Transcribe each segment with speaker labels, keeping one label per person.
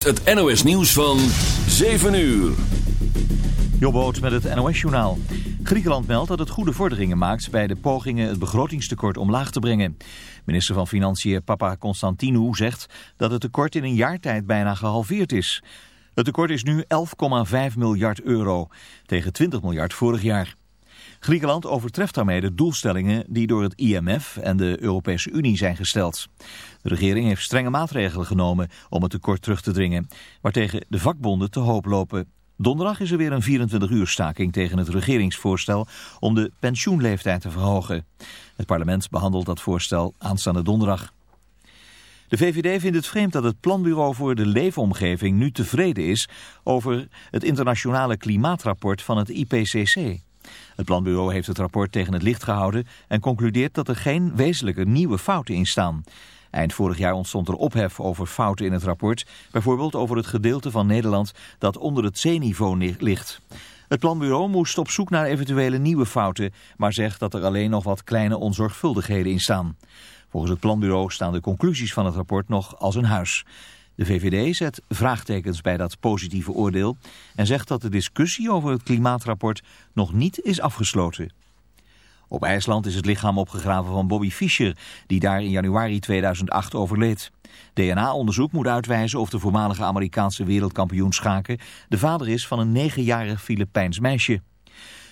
Speaker 1: Het NOS nieuws van 7 uur.
Speaker 2: Jobboot met het NOS journaal. Griekenland meldt dat het goede vorderingen maakt bij de pogingen het begrotingstekort omlaag te brengen. Minister van Financiën Papa Constantinou zegt dat het tekort in een jaar tijd bijna gehalveerd is. Het tekort is nu 11,5 miljard euro, tegen 20 miljard vorig jaar. Griekenland overtreft daarmee de doelstellingen die door het IMF en de Europese Unie zijn gesteld. De regering heeft strenge maatregelen genomen om het tekort terug te dringen, waartegen de vakbonden te hoop lopen. Donderdag is er weer een 24 uur staking tegen het regeringsvoorstel om de pensioenleeftijd te verhogen. Het parlement behandelt dat voorstel aanstaande donderdag. De VVD vindt het vreemd dat het Planbureau voor de Leefomgeving nu tevreden is over het internationale klimaatrapport van het IPCC. Het planbureau heeft het rapport tegen het licht gehouden en concludeert dat er geen wezenlijke nieuwe fouten in staan. Eind vorig jaar ontstond er ophef over fouten in het rapport, bijvoorbeeld over het gedeelte van Nederland dat onder het zeeniveau ligt. Het planbureau moest op zoek naar eventuele nieuwe fouten, maar zegt dat er alleen nog wat kleine onzorgvuldigheden in staan. Volgens het planbureau staan de conclusies van het rapport nog als een huis. De VVD zet vraagtekens bij dat positieve oordeel en zegt dat de discussie over het klimaatrapport nog niet is afgesloten. Op IJsland is het lichaam opgegraven van Bobby Fischer, die daar in januari 2008 overleed. DNA-onderzoek moet uitwijzen of de voormalige Amerikaanse wereldkampioen schaken de vader is van een negenjarig Filipijns meisje.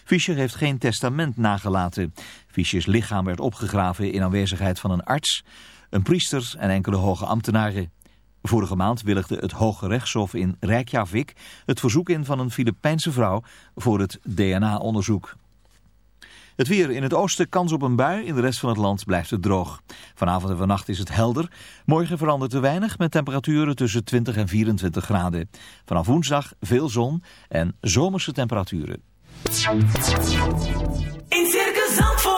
Speaker 2: Fischer heeft geen testament nagelaten. Fischers lichaam werd opgegraven in aanwezigheid van een arts, een priester en enkele hoge ambtenaren. Vorige maand willigde het Hoge Rechtshof in Reykjavik het verzoek in van een Filipijnse vrouw voor het DNA-onderzoek. Het weer in het oosten kans op een bui, in de rest van het land blijft het droog. Vanavond en vannacht is het helder. Morgen verandert er weinig met temperaturen tussen 20 en 24 graden. Vanaf woensdag veel zon en zomerse temperaturen.
Speaker 3: In Circus Zandvoort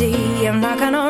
Speaker 4: see. I'm not gonna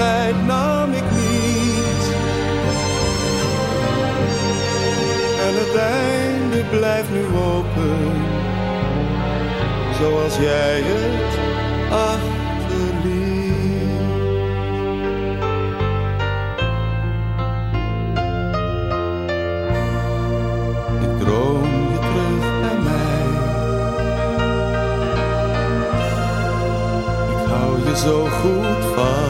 Speaker 5: Afscheid nam ik niet. En het einde blijft nu open. Zoals jij het achterliet. Ik droom je terug bij mij. Ik hou je zo goed vast.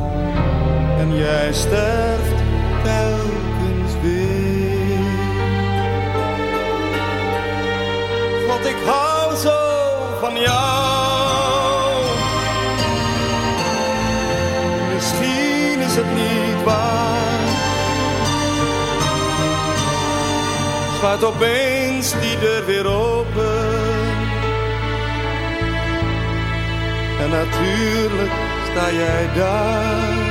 Speaker 5: en jij sterft telkens weer. God, ik hou zo van jou. Misschien is het niet waar. Gaat opeens die deur weer open. En natuurlijk sta jij daar.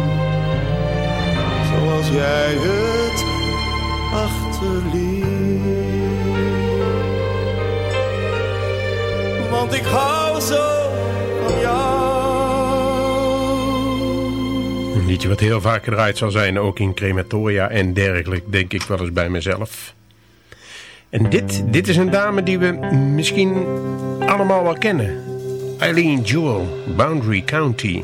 Speaker 5: Zoals jij het achterliet. Want ik hou zo van jou.
Speaker 6: Een liedje wat heel vaak gedraaid zal zijn, ook in crematoria en dergelijke, denk ik wel eens bij mezelf.
Speaker 7: En dit, dit is een dame die we misschien allemaal wel kennen. Eileen Jewell, Boundary County.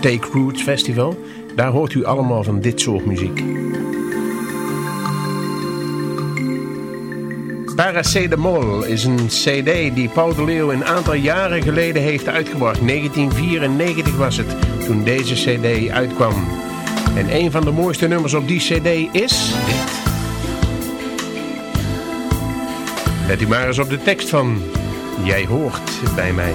Speaker 7: Take Roots Festival. Daar hoort u allemaal van dit soort muziek. Paracetamol is een cd die Paul de Leeuw een aantal jaren geleden heeft uitgebracht. 1994 was het toen deze cd uitkwam. En een van de mooiste nummers op die cd is dit. Let u maar eens op de tekst van Jij hoort bij mij.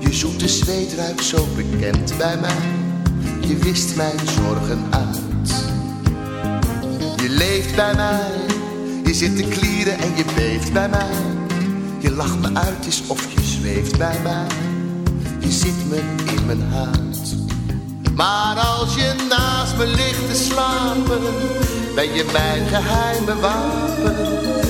Speaker 8: Je zoete zweet ruikt zo bekend bij mij. Je wist mijn zorgen uit. Je leeft bij mij. Je zit te klieren en je beeft bij mij. Je lacht me uit, is of je zweeft bij mij. Je ziet me in mijn huid. Maar als je naast me ligt te slapen, ben je mijn geheime wapen.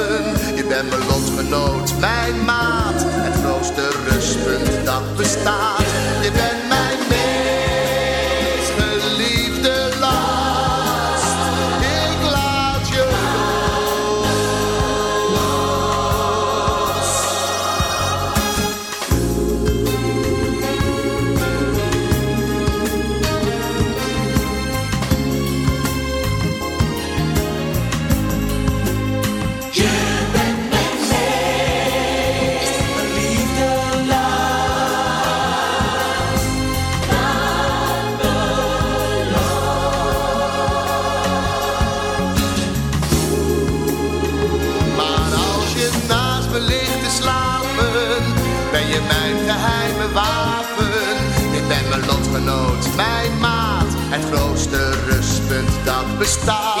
Speaker 8: Je bent mijn lotgenoot, mijn maat, het grootste rustpunt dat bestaat. Je bent mijn mijn maat, het grootste rustpunt dat bestaat.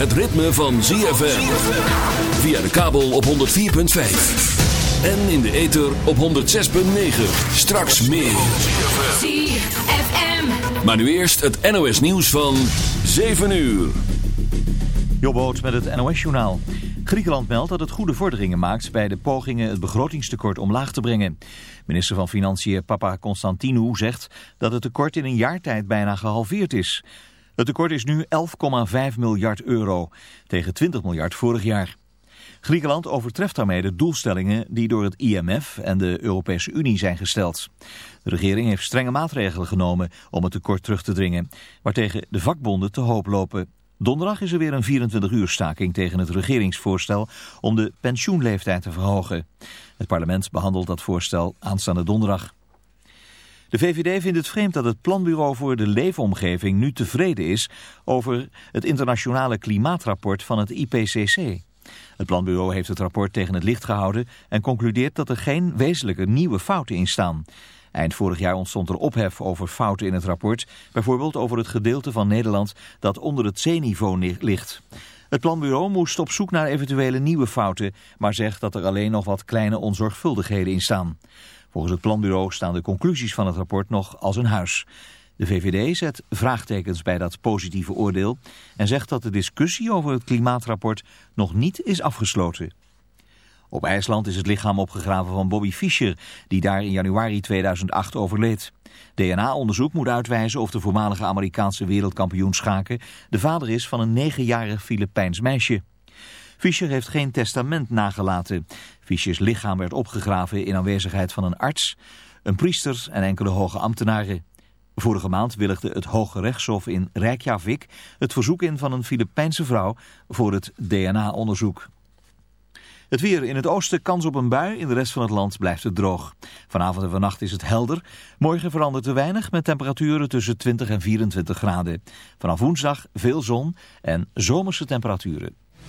Speaker 1: Het ritme van ZFM. Via de kabel op 104.5. En in de ether op 106.9. Straks meer.
Speaker 3: ZFM.
Speaker 1: Maar nu eerst het NOS nieuws van 7 uur.
Speaker 2: Jobboot met het NOS-journaal. Griekenland meldt dat het goede vorderingen maakt bij de pogingen het begrotingstekort omlaag te brengen. Minister van Financiën Papa Constantinou zegt dat het tekort in een jaar tijd bijna gehalveerd is. Het tekort is nu 11,5 miljard euro, tegen 20 miljard vorig jaar. Griekenland overtreft daarmee de doelstellingen die door het IMF en de Europese Unie zijn gesteld. De regering heeft strenge maatregelen genomen om het tekort terug te dringen, waartegen de vakbonden te hoop lopen. Donderdag is er weer een 24 uur staking tegen het regeringsvoorstel om de pensioenleeftijd te verhogen. Het parlement behandelt dat voorstel aanstaande donderdag. De VVD vindt het vreemd dat het Planbureau voor de Leefomgeving nu tevreden is over het internationale klimaatrapport van het IPCC. Het planbureau heeft het rapport tegen het licht gehouden en concludeert dat er geen wezenlijke nieuwe fouten in staan. Eind vorig jaar ontstond er ophef over fouten in het rapport, bijvoorbeeld over het gedeelte van Nederland dat onder het zeeniveau ligt. Het planbureau moest op zoek naar eventuele nieuwe fouten, maar zegt dat er alleen nog wat kleine onzorgvuldigheden in staan. Volgens het planbureau staan de conclusies van het rapport nog als een huis. De VVD zet vraagtekens bij dat positieve oordeel en zegt dat de discussie over het klimaatrapport nog niet is afgesloten. Op IJsland is het lichaam opgegraven van Bobby Fischer, die daar in januari 2008 overleed. DNA-onderzoek moet uitwijzen of de voormalige Amerikaanse wereldkampioen schaken de vader is van een negenjarig Filipijns meisje. Fischer heeft geen testament nagelaten. Fischers lichaam werd opgegraven in aanwezigheid van een arts, een priester en enkele hoge ambtenaren. Vorige maand willigde het Hoge Rechtshof in Reykjavik het verzoek in van een Filipijnse vrouw voor het DNA-onderzoek. Het weer in het oosten kans op een bui, in de rest van het land blijft het droog. Vanavond en vannacht is het helder. Morgen verandert er weinig met temperaturen tussen 20 en 24 graden. Vanaf woensdag veel zon en zomerse temperaturen.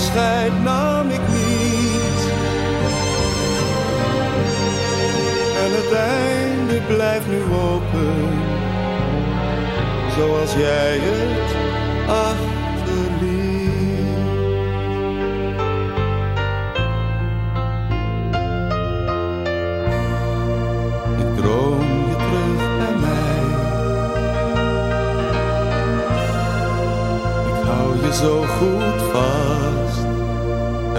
Speaker 5: Afscheid nam ik niet. En het einde blijft nu open. Zoals jij het achterliet. Ik droom je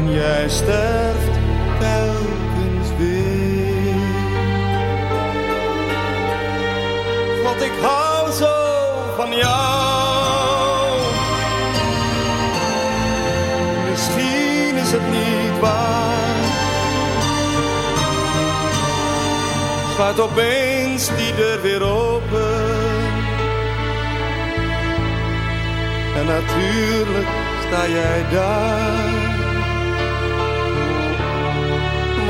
Speaker 5: en jij sterft telkens weer. God, ik hou zo van jou. Misschien is het niet waar. Gaat opeens die deur weer open. En natuurlijk sta jij daar.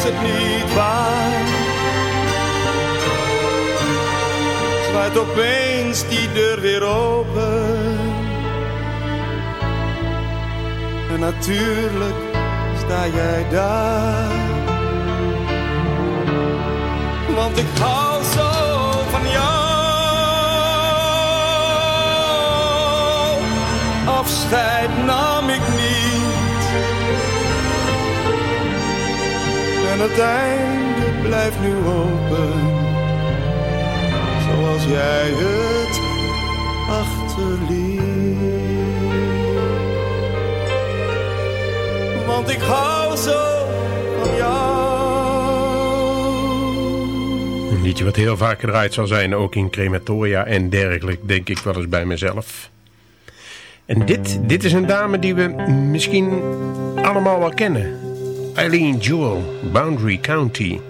Speaker 5: is het niet waar. Zwaait opeens die deur weer open. En natuurlijk sta jij daar. Want ik hou zo van jou. Afscheid nam ik. Het einde blijft nu open. Zoals jij het achterliet. want ik hou zo van jou.
Speaker 7: Een liedje wat heel vaak gedraaid zal zijn, ook in crematoria en dergelijke, denk ik wel eens bij mezelf. En dit, dit is een dame die we misschien allemaal wel kennen. Eileen Jewell, Boundary County.